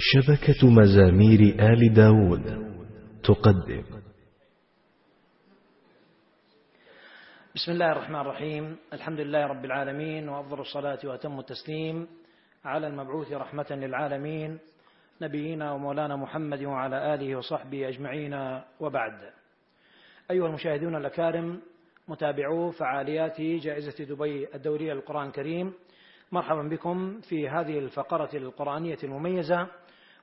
شبكة مزامير آل داود تقدم. بسم الله الرحمن الرحيم. الحمد لله رب العالمين وأفضل الصلاة وأتم التسليم على المبعوث رحمة للعالمين نبينا ومولانا محمد وعلى آله وصحبه أجمعين. وبعد أيها المشاهدون الأكارم متابعو فعاليات جائزة دبي الدورية للقرآن الكريم. مرحبا بكم في هذه الفقرة القرآنية المميزة.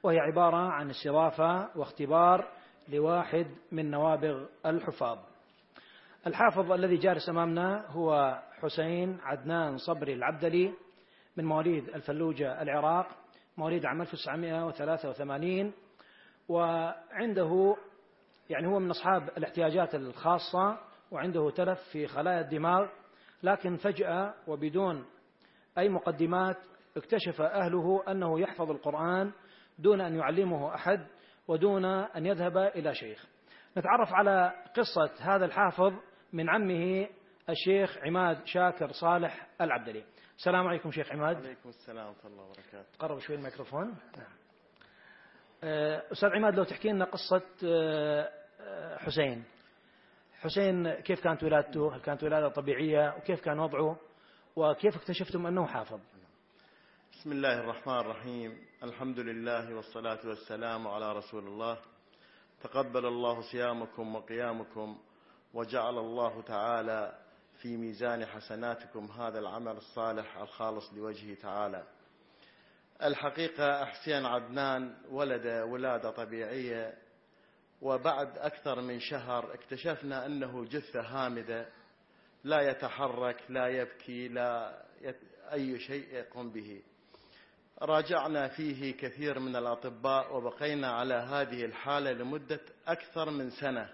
وهي عبارة عن استضافة واختبار لواحد من نوابغ الحفاظ. الحافظ الذي جالس أمامنا هو حسين عدنان صبري العبدلي من مواليد الفلوجة العراق مواليد عام 1983 وعنده يعني هو من أصحاب الاحتياجات الخاصة وعنده تلف في خلايا الدماغ لكن فجأة وبدون أي مقدمات اكتشف أهله أنه يحفظ القرآن دون أن يعلمه أحد ودون أن يذهب إلى شيخ. نتعرف على قصة هذا الحافظ من عمه الشيخ عماد شاكر صالح العبدلي. السلام عليكم شيخ عماد. عليكم السلام ورحمة الله وبركاته. قرب شوي الميكروفون. آه، أستاذ عماد لو تحكي لنا قصة آه، حسين. حسين كيف كانت ولادته؟ هل كانت ولادة طبيعية؟ وكيف كان وضعه؟ وكيف اكتشفتم أنه حافظ؟ بسم الله الرحمن الرحيم الحمد لله والصلاة والسلام على رسول الله تقبل الله صيامكم وقيامكم وجعل الله تعالى في ميزان حسناتكم هذا العمل الصالح الخالص لوجهه تعالى الحقيقة أحسين عدنان ولد ولادة طبيعية وبعد أكثر من شهر اكتشفنا أنه جثة هامدة لا يتحرك لا يبكي لا أي شيء يقوم به. راجعنا فيه كثير من الأطباء وبقينا على هذه الحالة لمدة أكثر من سنة.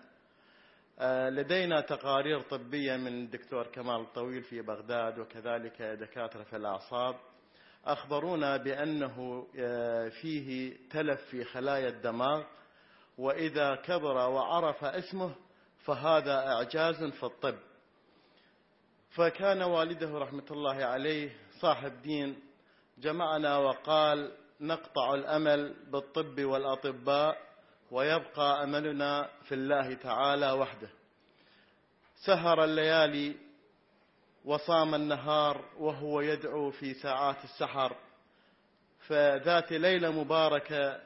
آه، لدينا تقارير طبية من دكتور كمال الطويل في بغداد وكذلك دكاترة في الأعصاب. أخبرونا بأنه آه، فيه تلف في خلايا الدماغ وإذا كبر وعرف اسمه فهذا إعجاز في الطب. فكان والده رحمة الله عليه صاحب دين جمعنا وقال نقطع الأمل بالطب والأطباء ويبقى أملنا في الله تعالى وحده. سهر الليالي وصام النهار وهو يدعو في ساعات السحر. فذات ليلة مباركة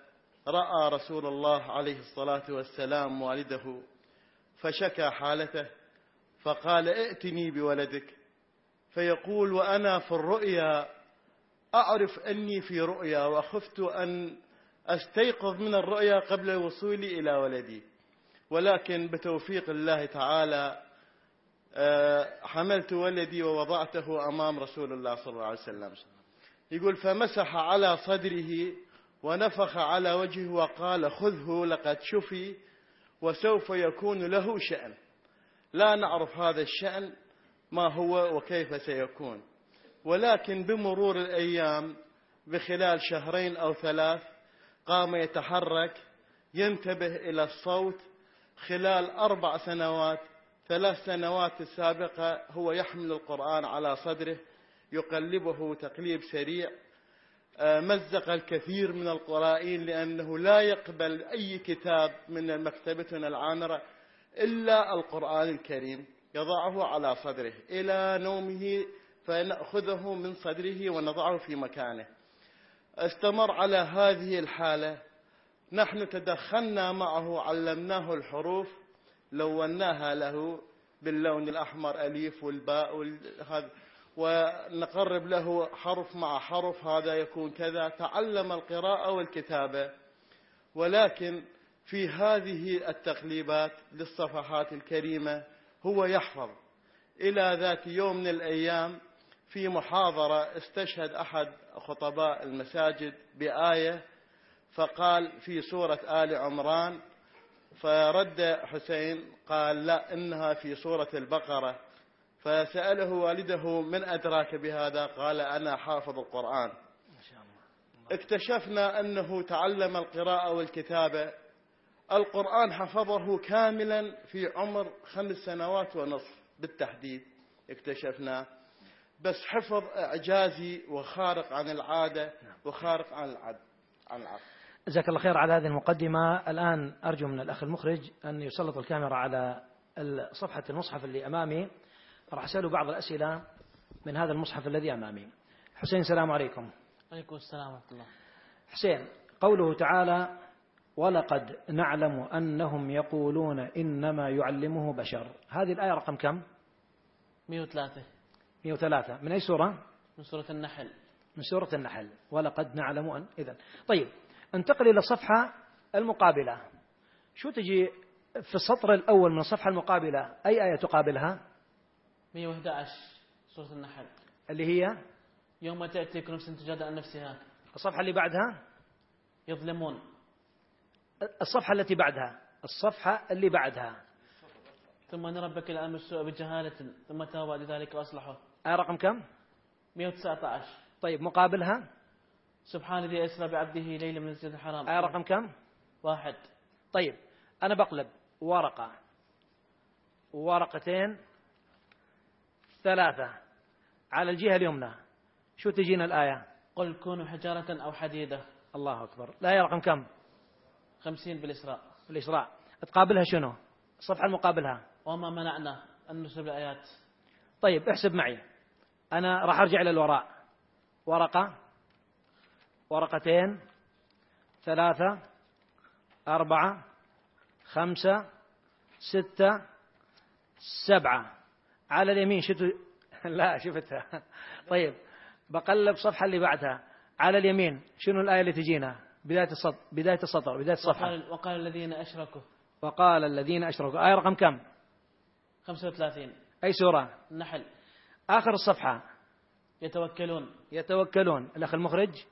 رأى رسول الله عليه الصلاة والسلام والده فشكى حالته فقال ائتني بولدك. فيقول وأنا في الرؤيا أعرف أني في رؤيا وخفت أن أستيقظ من الرؤيا قبل وصولي إلى ولدي. ولكن بتوفيق الله تعالى آه، حملت ولدي ووضعته أمام رسول الله صلى الله عليه وسلم. يقول فمسح على صدره ونفخ على وجهه وقال خذه لقد شفي وسوف يكون له شأن. لا نعرف هذا الشأن ما هو وكيف سيكون. ولكن بمرور الأيام بخلال شهرين أو ثلاث قام يتحرك ينتبه إلى الصوت. خلال أربع سنوات ثلاث سنوات السابقة هو يحمل القرآن على صدره يقلبه تقليب سريع. آه، مزق الكثير من القرائين لأنه لا يقبل أي كتاب من مكتبتنا العامرة إلا القرآن الكريم يضعه على صدره. إلى نومه فنأخذه من صدره ونضعه في مكانه. استمر على هذه الحالة. نحن تدخلنا معه علمناه الحروف لوناها له باللون الأحمر أليف والباء هذا ونقرب له حرف مع حرف هذا يكون كذا. تعلم القراءة والكتابة. ولكن في هذه التقليبات للصفحات الكريمة هو يحفظ. إلى ذات يوم من الأيام في محاضرة استشهد أحد خطباء المساجد بآية فقال في سورة آل عمران فرد حسين قال لا إنها في سورة البقرة. فسأله والده من أدراك بهذا؟ قال أنا حافظ القرآن. اكتشفنا أنه تعلم القراءة والكتابة. القرآن حفظه كاملا في عمر خمس سنوات ونصف بالتحديد. اكتشفناه بس حفظ إعجازي وخارق عن العادة نعم. وخارق عن العد عن العقل. جزاك الله خير على هذه المقدمة. الآن أرجو من الأخ المخرج أن يسلط الكاميرا على صفحة المصحف اللي أمامي. راح أسأله بعض الأسئلة من هذا المصحف الذي أمامي. حسين السلام عليكم. عليكم السلام ورحمة الله. حسين قوله تعالى ولقد نعلم أنهم يقولون إنما يعلمه بشر. هذه الآية رقم كم؟ 103 103 من أي سورة؟ من سورة النحل. من سورة النحل. ولقد نعلم أن إذا طيب انتقل إلى الصفحة المقابلة. شو تجي في السطر الأول من الصفحة المقابلة؟ أي آية تقابلها؟ 111 سورة النحل. اللي هي؟ يوم تأتي كل نفس تجادل عن نفسها. الصفحة اللي بعدها؟ يظلمون. الصفحة التي بعدها. الصفحة اللي بعدها. ثم أن ربك لأمر السوء بجهالة ثم تاب لذلك وأصلحه آية رقم كم؟ 119 طيب مقابلها سبحان الذي أسرى بعبده ليلا من المسجد الحرام. آية رقم كم؟ واحد. طيب أنا بقلب. ورقة. ورقتين. ثلاثة. على الجهة اليمنى. شو تجينا الآية؟ قل كونوا حجارة أو حديدة. الله أكبر. الآية رقم كم؟ خمسين بالإسراء. بالإسراء. تقابلها شنو؟ الصفحة المقابلها وما منعنا أن نسب الآيات. طيب احسب معي. أنا راح أرجع للوراء ورقة ورقتين ثلاثة أربعة خمسة ستة سبعة. على اليمين شفت لا شفتها. طيب بقلب صفحة اللي بعدها. على اليمين شنو الآية اللي تجينا؟ بداية السطر بداية السطر بداية الصفحة. وقال, وقال الذين أشركوا. وقال الذين أشركوا. آية رقم كم؟ 35 أي سورة؟ النحل آخر الصفحة. يتوكلون. يتوكلون. الأخ المخرج.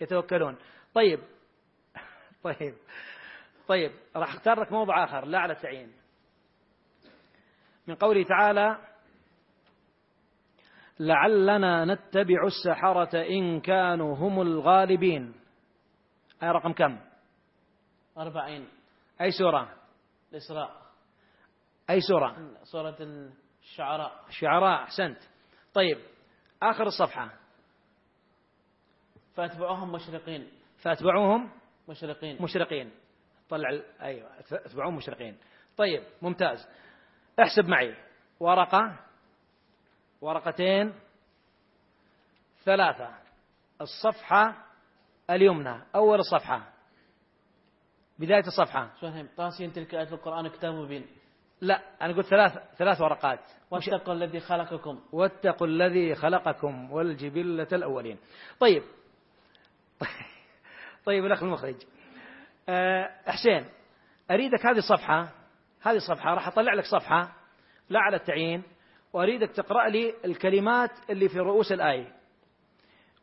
يتوكلون. طيب. طيب. طيب. راح أختار لك موضع آخر. لا على التعيين من قوله تعالى لعلنا نتبع السحرة إن كانوا هم الغالبين. آية رقم كم؟ أربعين. أي سورة؟ الإسراء. أي سورة؟ سورة شعراء. شعراء أحسنت. طيب آخر الصفحة. فأتبعوهم مشرقين. فأتبعوهم مشرقين. مشرقين. طلع ال... أيوة أتبعوهم مشرقين. طيب ممتاز. احسب معي. ورقة ورقتين ثلاثة. الصفحة اليمنى أول الصفحة بداية الصفحة. فهم طاسين تلك آية القرآن كتاب مبين. لا أنا قلت ثلاث ثلاث ورقات. واتقوا الذي خلقكم. واتقوا الذي خلقكم والجبلة الأولين. طيب. طيب الأخ المخرج. آه، حسين أريدك هذه الصفحة هذه الصفحة راح أطلع لك صفحة لا على التعيين وأريدك تقرأ لي الكلمات اللي في رؤوس الآية.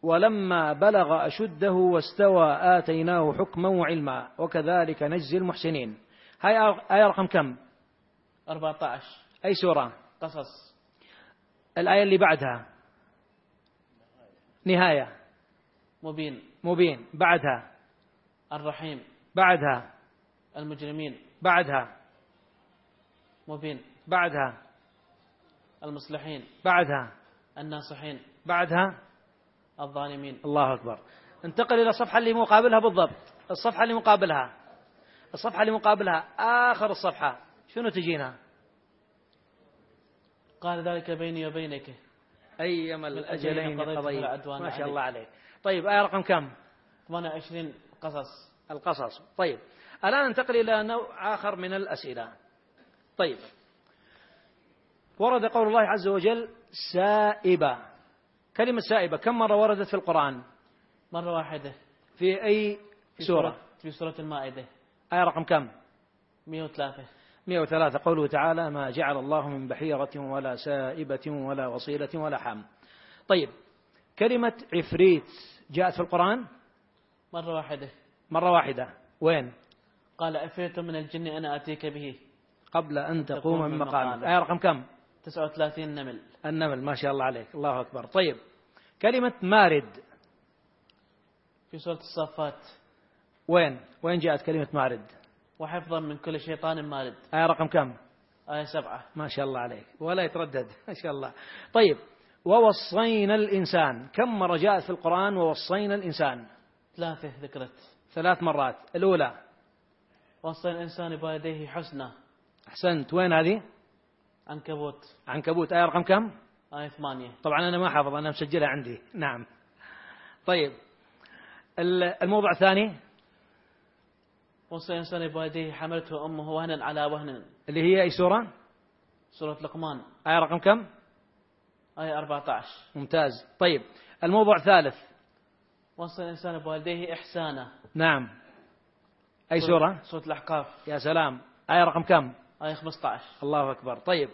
ولما بلغ أشده واستوى آتيناه حكما وعلما وكذلك نجزي المحسنين. هاي آية رقم كم؟ 14 أي سورة قصص الآية اللي بعدها نهاية مبين مبين بعدها الرحيم بعدها المجرمين بعدها مبين بعدها المصلحين بعدها الناصحين بعدها الظالمين الله أكبر انتقل إلى الصفحة اللي مقابلها بالضبط الصفحة اللي مقابلها الصفحة اللي مقابلها آخر الصفحة شنو تجينا؟ قال ذلك بيني وبينك. أيما الأجلين قضيت ما شاء الله عليك. طيب آية رقم كم؟ 28 قصص. القصص. طيب الآن ننتقل إلى نوع آخر من الأسئلة. طيب ورد قول الله عز وجل سائبة. كلمة سائبة كم مرة وردت في القرآن؟ مرة واحدة. في أي في سورة؟ في سورة المائدة. آية رقم كم؟ 103 103 قوله تعالى ما جعل الله من بحيرة ولا سائبة ولا وصيلة ولا حام طيب كلمة عفريت جاءت في القرآن؟ مرة واحدة. مرة واحدة. وين؟ قال عفريت من الجن أنا أتيك به. قبل أن تقوم, من مقامك. آية رقم كم؟ 39 النمل النمل ما شاء الله عليك. الله أكبر. طيب كلمة مارد. في سورة الصافات وين؟ وين جاءت كلمة مارد؟ وحفظا من كل شيطان مارد. آية رقم كم؟ آية سبعة. ما شاء الله عليك. ولا يتردد. ما شاء الله. طيب. ووصينا الإنسان. كم مرة جاءت في القرآن ووصينا الإنسان؟ ثلاثة ذكرت. ثلاث مرات. الأولى. وصينا الإنسان بيديه حسنة. أحسنت. وين هذه؟ عنكبوت. عنكبوت. آية رقم كم؟ آية ثمانية. طبعا أنا ما حافظ. أنا مسجلها عندي. نعم. طيب. الموضوع الثاني؟ وسينصرف بوالديه حملته أمه وهنا على وهن. اللي هي أي سورة؟ سورة لقمان. آية رقم كم؟ آية 14 ممتاز. طيب الموضوع ثالث. وصل الإنسان بوالديه إحسانا. نعم. أي سورة؟ سورة؟ الأحقاف. يا سلام. آية رقم كم؟ آية 15 الله أكبر. طيب.